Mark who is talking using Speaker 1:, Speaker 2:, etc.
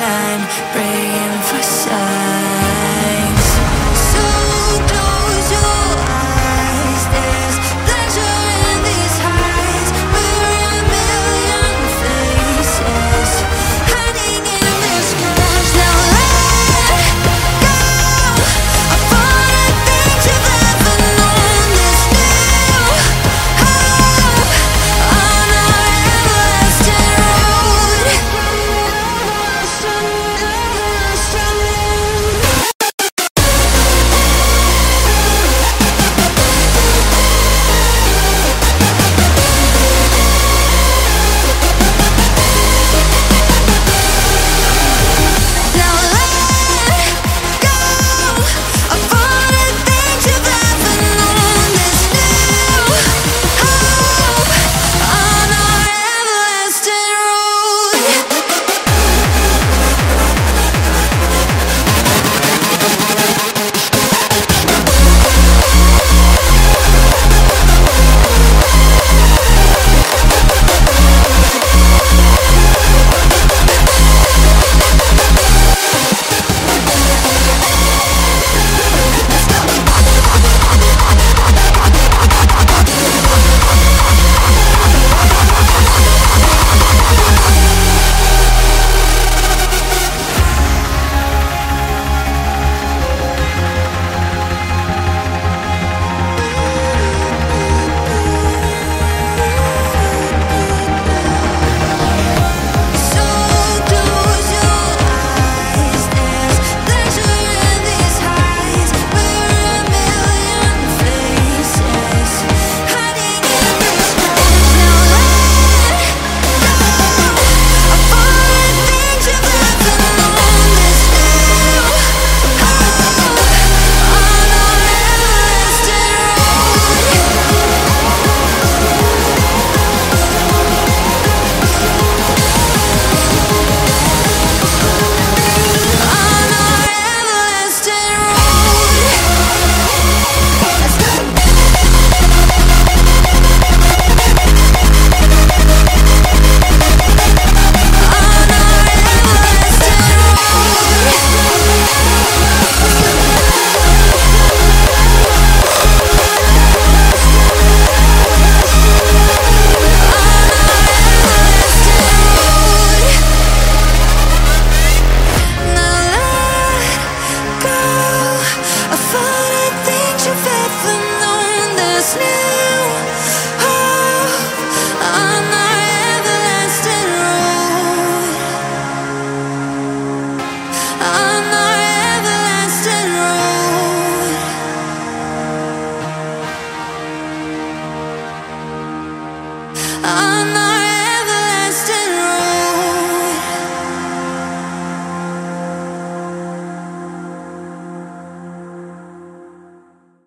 Speaker 1: line, praying for signs. On our